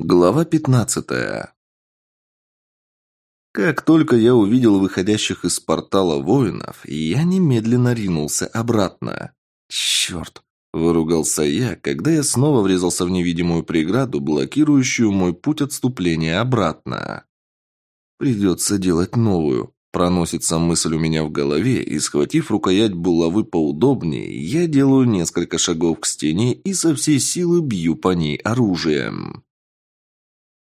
Глава пятнадцатая. Как только я увидел выходящих из портала воинов, я немедленно ринулся обратно. «Черт!» – выругался я, когда я снова врезался в невидимую преграду, блокирующую мой путь отступления обратно. «Придется делать новую», – проносится мысль у меня в голове, и, схватив рукоять булавы поудобнее, я делаю несколько шагов к стене и со всей силы бью по ней оружием.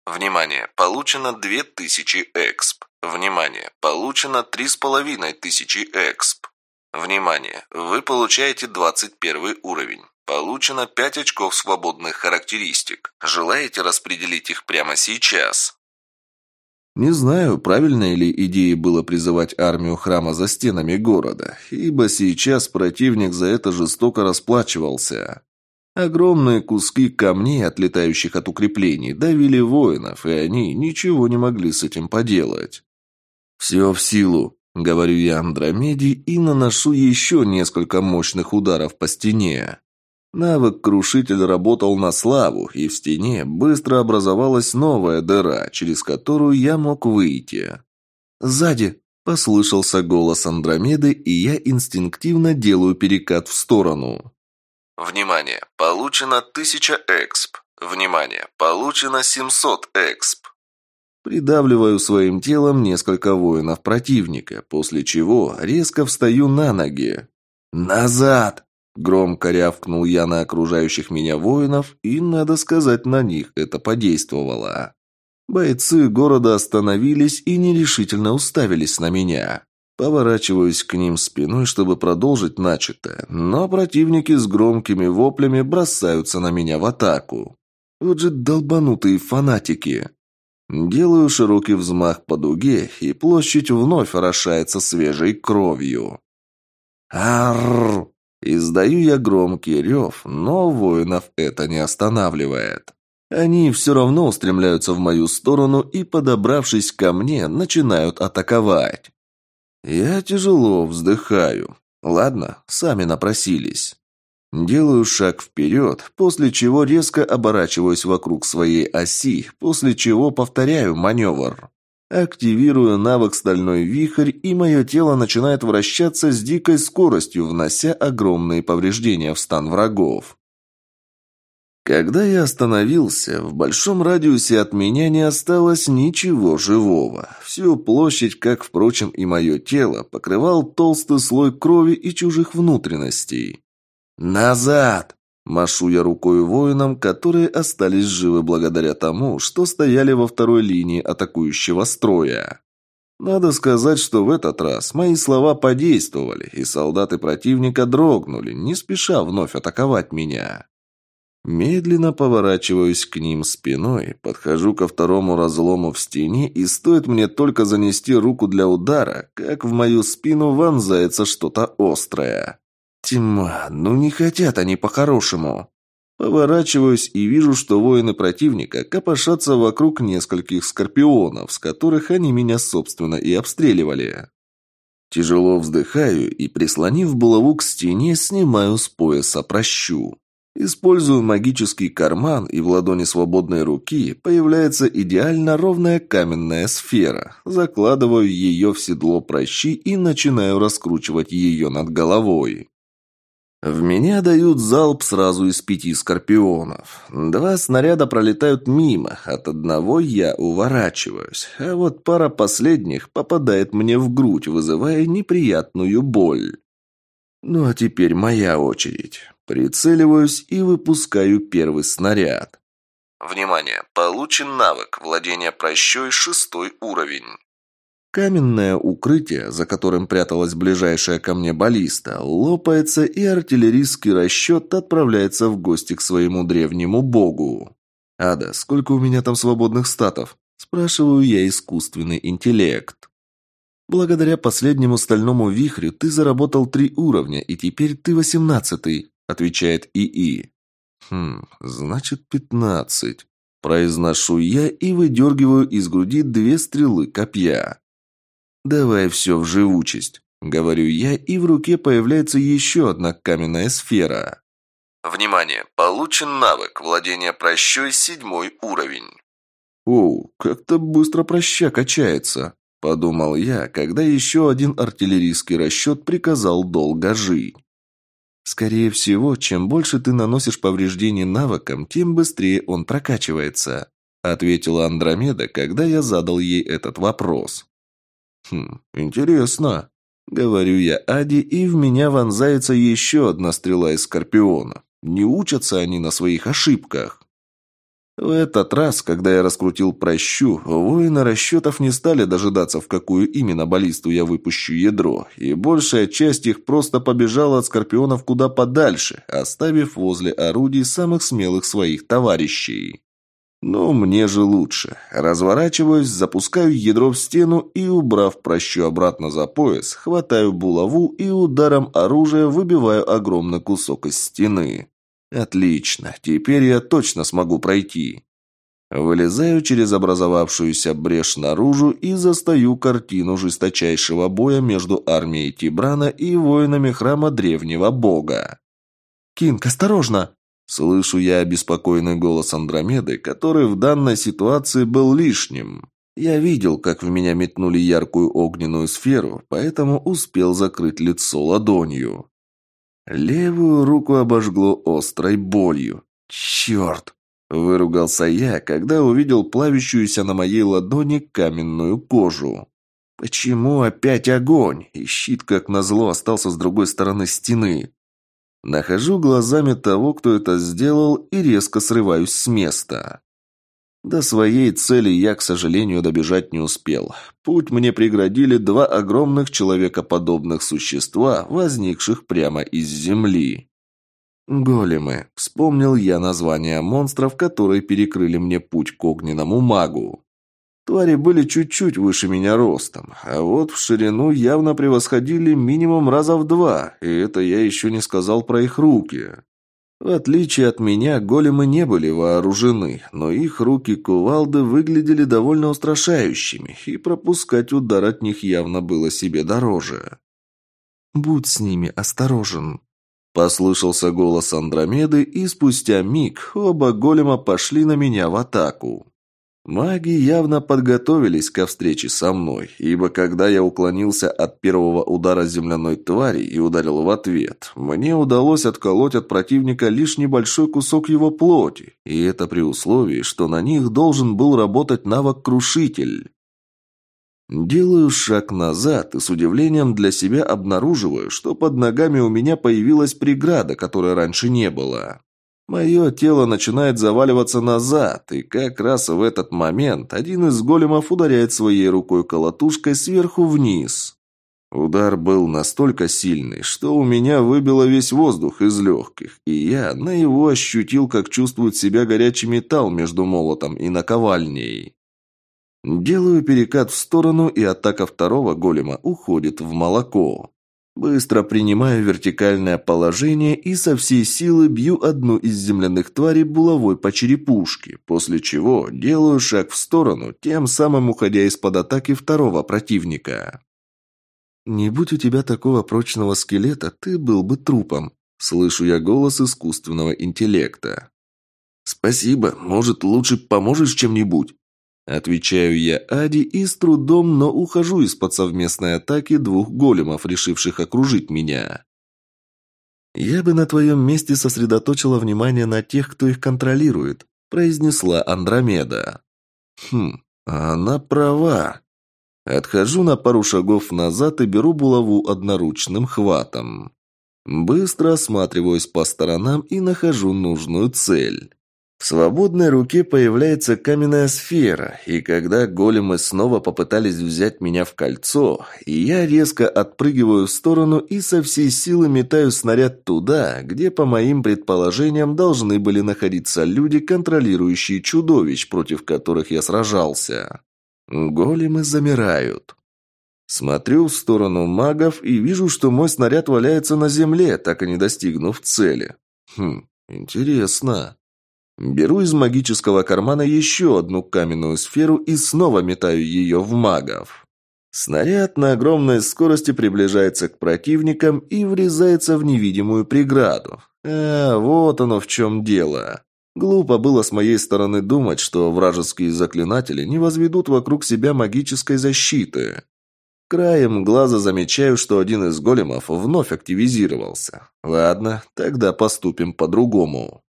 Внимание! Получено 2000 эксп. Внимание! Получено 3500 эксп. Внимание! Вы получаете 21 уровень. Получено 5 очков свободных характеристик. Желаете распределить их прямо сейчас? Не знаю, правильной ли идеей было призывать армию храма за стенами города, ибо сейчас противник за это жестоко расплачивался. Огромные куски камней, отлетающих от укреплений, давили воинов, и они ничего не могли с этим поделать. «Все в силу», — говорю я Андромеде и наношу еще несколько мощных ударов по стене. Навык «Крушитель» работал на славу, и в стене быстро образовалась новая дыра, через которую я мог выйти. «Сзади!» – послышался голос Андромеды, и я инстинктивно делаю перекат в сторону. Внимание! Получено 1000 эксп. Внимание! Получено 700 эксп. Придавливаю своим телом несколько воинов противника, после чего резко встаю на ноги. «Назад!» Громко рявкнул я на окружающих меня воинов, и, надо сказать, на них это подействовало. Бойцы города остановились и нерешительно уставились на меня. Поворачиваюсь к ним спиной, чтобы продолжить начатое, но противники с громкими воплями бросаются на меня в атаку. Вот же долбанутые фанатики. Делаю широкий взмах по дуге, и площадь вновь орошается свежей кровью. Арррр! Издаю я громкий рев, но воинов это не останавливает. Они все равно устремляются в мою сторону и, подобравшись ко мне, начинают атаковать. Я тяжело вздыхаю. Ладно, сами напросились. Делаю шаг вперед, после чего резко оборачиваюсь вокруг своей оси, после чего повторяю маневр. Активирую навык «Стальной вихрь», и мое тело начинает вращаться с дикой скоростью, внося огромные повреждения в стан врагов. Когда я остановился, в большом радиусе от меня не осталось ничего живого. Всю площадь, как, впрочем, и мое тело, покрывал толстый слой крови и чужих внутренностей. «Назад!» – машу я рукой воинам, которые остались живы благодаря тому, что стояли во второй линии атакующего строя. Надо сказать, что в этот раз мои слова подействовали, и солдаты противника дрогнули, не спеша вновь атаковать меня. Медленно поворачиваюсь к ним спиной, подхожу ко второму разлому в стене, и стоит мне только занести руку для удара, как в мою спину вонзается что-то острое. Тьма, ну не хотят они по-хорошему. Поворачиваюсь и вижу, что воины противника копошатся вокруг нескольких скорпионов, с которых они меня, собственно, и обстреливали. Тяжело вздыхаю и, прислонив булаву к стене, снимаю с пояса прощу. Использую магический карман, и в ладони свободной руки появляется идеально ровная каменная сфера. Закладываю ее в седло прощи и начинаю раскручивать ее над головой. В меня дают залп сразу из пяти скорпионов. Два снаряда пролетают мимо, от одного я уворачиваюсь, а вот пара последних попадает мне в грудь, вызывая неприятную боль. Ну а теперь моя очередь. Прицеливаюсь и выпускаю первый снаряд. Внимание! Получен навык владения прощой шестой уровень. Каменное укрытие, за которым пряталась ближайшая ко мне баллиста, лопается, и артиллерийский расчет отправляется в гости к своему древнему богу. «Ада, сколько у меня там свободных статов?» – спрашиваю я искусственный интеллект. «Благодаря последнему стальному вихрю ты заработал три уровня, и теперь ты восемнадцатый», — отвечает ИИ. «Хм, значит, пятнадцать». Произношу я и выдергиваю из груди две стрелы копья. «Давай все в живучесть», — говорю я, и в руке появляется еще одна каменная сфера. Внимание! Получен навык владения прощой седьмой уровень. «Оу, как-то быстро проща качается», – подумал я, когда еще один артиллерийский расчет приказал долго жить. Скорее всего, чем больше ты наносишь повреждений навыкам, тем быстрее он прокачивается, ответила Андромеда, когда я задал ей этот вопрос. Хм, интересно. Говорю я Ади, и в меня вонзается еще одна стрела из Скорпиона. Не учатся они на своих ошибках. В этот раз, когда я раскрутил прощу, воины расчетов не стали дожидаться, в какую именно баллисту я выпущу ядро, и большая часть их просто побежала от скорпионов куда подальше, оставив возле орудий самых смелых своих товарищей. Но мне же лучше. Разворачиваюсь, запускаю ядро в стену и, убрав прощу обратно за пояс, хватаю булаву и ударом оружия выбиваю огромный кусок из стены. Отлично, теперь я точно смогу пройти. Вылезаю через образовавшуюся брешь наружу и застаю картину жесточайшего боя между армией Тибрана и воинами храма древнего бога. «Кинг, осторожно!» Слышу я обеспокоенный голос Андромеды, который в данной ситуации был лишним. Я видел, как в меня метнули яркую огненную сферу, поэтому успел закрыть лицо ладонью. Левую руку обожгло острой болью. «Черт!» – выругался я, когда увидел плавящуюся на моей ладони каменную кожу. «Почему опять огонь?» И щит, как назло, остался с другой стороны стены. Нахожу глазами того, кто это сделал, и резко срываюсь с места. До своей цели я, к сожалению, добежать не успел. Путь мне преградили два огромных человекоподобных существа, возникших прямо из земли. Големы. Вспомнил я название монстров, которые перекрыли мне путь к огненному магу. Твари были чуть-чуть выше меня ростом, а вот в ширину явно превосходили минимум раза в два, и это я еще не сказал про их руки. В отличие от меня, големы не были вооружены, но их руки-кувалды выглядели довольно устрашающими, и пропускать удар от них явно было себе дороже. «Будь с ними осторожен», – послышался голос Андромеды, и спустя миг оба голема пошли на меня в атаку. Маги явно подготовились ко встрече со мной, ибо когда я уклонился от первого удара земляной твари и ударил в ответ, мне удалось отколоть от противника лишь небольшой кусок его плоти, и это при условии, что на них должен был работать навык «Крушитель». Делаю шаг назад и с удивлением для себя обнаруживаю, что под ногами у меня появилась преграда, которой раньше не было. Мое тело начинает заваливаться назад, и как раз в этот момент один из големов ударяет своей рукой колотушкой сверху вниз. Удар был настолько сильный, что у меня выбило весь воздух из легких, и я на его ощутил, как чувствует себя горячий металл между молотом и наковальней. Делаю перекат в сторону, и атака второго голема уходит в молоко. Быстро принимаю вертикальное положение и со всей силы бью одну из земляных тварей булавой по черепушке, после чего делаю шаг в сторону, тем самым уходя из-под атаки второго противника. «Не будь у тебя такого прочного скелета, ты был бы трупом», – слышу я голос искусственного интеллекта. «Спасибо, может, лучше поможешь чем-нибудь?» Отвечаю я Ади и с трудом, но ухожу из-под совместной атаки двух големов, решивших окружить меня. «Я бы на твоем месте сосредоточила внимание на тех, кто их контролирует», произнесла Андромеда. «Хм, она права». Отхожу на пару шагов назад и беру булаву одноручным хватом. Быстро осматриваюсь по сторонам и нахожу нужную цель. Свободной руке появляется каменная сфера, и когда големы снова попытались взять меня в кольцо, я резко отпрыгиваю в сторону и со всей силы метаю снаряд туда, где, по моим предположениям, должны были находиться люди, контролирующие чудовищ, против которых я сражался. Големы замирают. Смотрю в сторону магов и вижу, что мой снаряд валяется на земле, так и не достигнув цели. Хм, интересно. Беру из магического кармана еще одну каменную сферу и снова метаю ее в магов. Снаряд на огромной скорости приближается к противникам и врезается в невидимую преграду. А, вот оно в чем дело. Глупо было с моей стороны думать, что вражеские заклинатели не возведут вокруг себя магической защиты. Краем глаза замечаю, что один из големов вновь активизировался. Ладно, тогда поступим по-другому.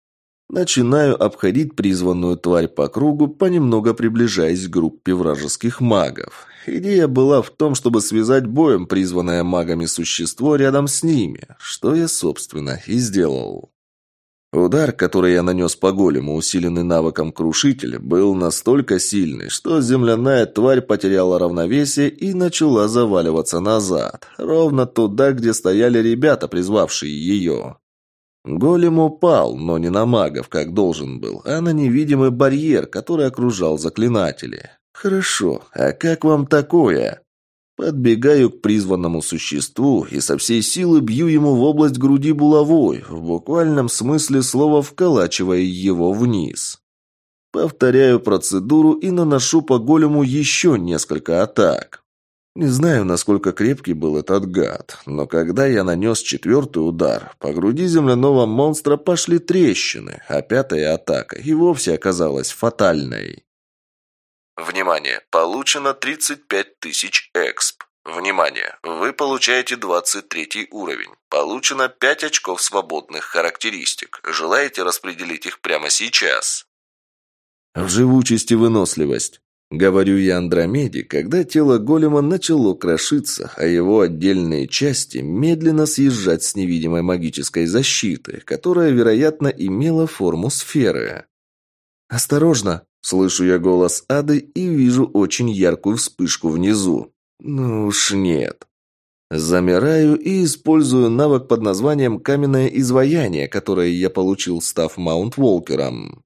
Начинаю обходить призванную тварь по кругу, понемногу приближаясь к группе вражеских магов. Идея была в том, чтобы связать боем призванное магами существо рядом с ними, что я, собственно, и сделал. Удар, который я нанес по голему, усиленный навыком крушитель, был настолько сильный, что земляная тварь потеряла равновесие и начала заваливаться назад, ровно туда, где стояли ребята, призвавшие ее. Голем упал, но не на магов, как должен был, а на невидимый барьер, который окружал заклинатели. «Хорошо, а как вам такое?» Подбегаю к призванному существу и со всей силы бью ему в область груди булавой, в буквальном смысле слова вколачивая его вниз. Повторяю процедуру и наношу по голему еще несколько атак. Не знаю, насколько крепкий был этот гад, но когда я нанес четвертый удар, по груди земляного монстра пошли трещины, а пятая атака и вовсе оказалась фатальной. Внимание! Получено 35 тысяч эксп. Внимание! Вы получаете 23 уровень. Получено 5 очков свободных характеристик. Желаете распределить их прямо сейчас? В живучесть и выносливость. Говорю я Андромеде, когда тело голема начало крошиться, а его отдельные части медленно съезжать с невидимой магической защиты, которая, вероятно, имела форму сферы. «Осторожно!» Слышу я голос Ады и вижу очень яркую вспышку внизу. Ну уж нет. Замираю и использую навык под названием «Каменное изваяние», которое я получил, став Маунт-Волкером.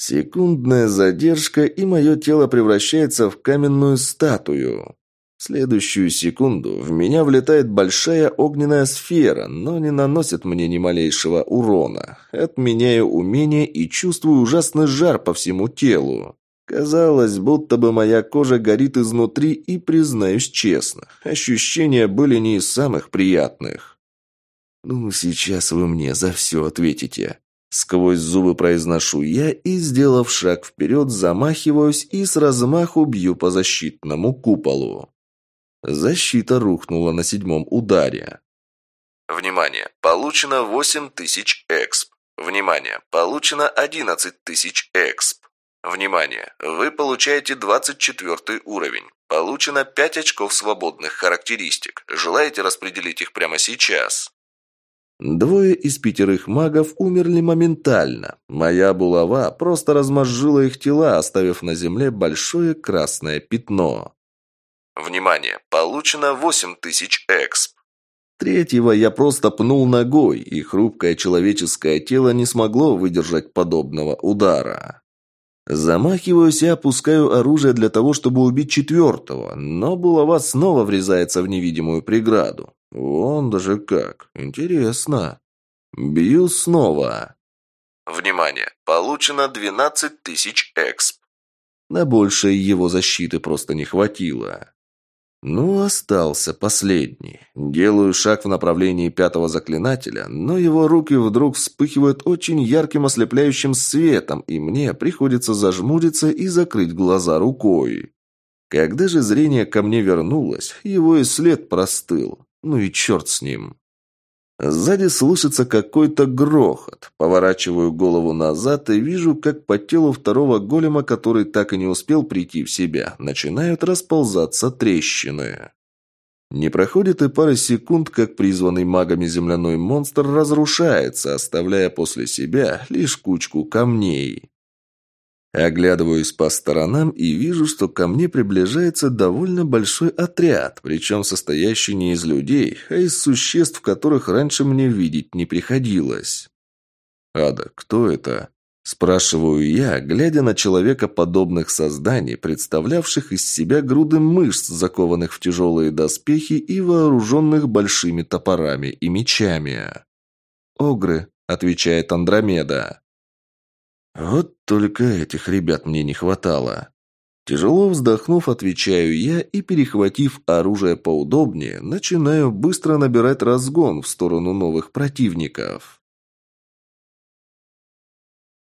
Секундная задержка, и мое тело превращается в каменную статую следующую секунду в меня влетает большая огненная сфера, но не наносит мне ни малейшего урона. Отменяю умение и чувствую ужасный жар по всему телу. Казалось, будто бы моя кожа горит изнутри, и, признаюсь честно, ощущения были не из самых приятных. «Ну, сейчас вы мне за все ответите», Сквозь зубы произношу я и, сделав шаг вперед, замахиваюсь и с размаху бью по защитному куполу. Защита рухнула на седьмом ударе. Внимание! Получено 8000 эксп. Внимание! Получено 11000 эксп. Внимание! Вы получаете 24 уровень. Получено 5 очков свободных характеристик. Желаете распределить их прямо сейчас? Двое из пятерых магов умерли моментально. Моя булава просто размозжила их тела, оставив на земле большое красное пятно. Внимание! Получено 8000 эксп. Третьего я просто пнул ногой, и хрупкое человеческое тело не смогло выдержать подобного удара. Замахиваюсь и опускаю оружие для того, чтобы убить четвертого, но булава снова врезается в невидимую преграду. Вон даже как. Интересно. Бью снова. Внимание! Получено 12 тысяч эксп. На большее его защиты просто не хватило. Ну, остался последний. Делаю шаг в направлении пятого заклинателя, но его руки вдруг вспыхивают очень ярким ослепляющим светом, и мне приходится зажмуриться и закрыть глаза рукой. Когда же зрение ко мне вернулось, его и след простыл. Ну и черт с ним. Сзади слышится какой-то грохот. Поворачиваю голову назад и вижу, как по телу второго голема, который так и не успел прийти в себя, начинают расползаться трещины. Не проходит и пары секунд, как призванный магами земляной монстр разрушается, оставляя после себя лишь кучку камней. Оглядываюсь по сторонам и вижу, что ко мне приближается довольно большой отряд, причем состоящий не из людей, а из существ, которых раньше мне видеть не приходилось. «Ада, кто это?» Спрашиваю я, глядя на человекоподобных созданий, представлявших из себя груды мышц, закованных в тяжелые доспехи и вооруженных большими топорами и мечами. «Огры», — отвечает Андромеда. Вот только этих ребят мне не хватало. Тяжело вздохнув, отвечаю я и, перехватив оружие поудобнее, начинаю быстро набирать разгон в сторону новых противников.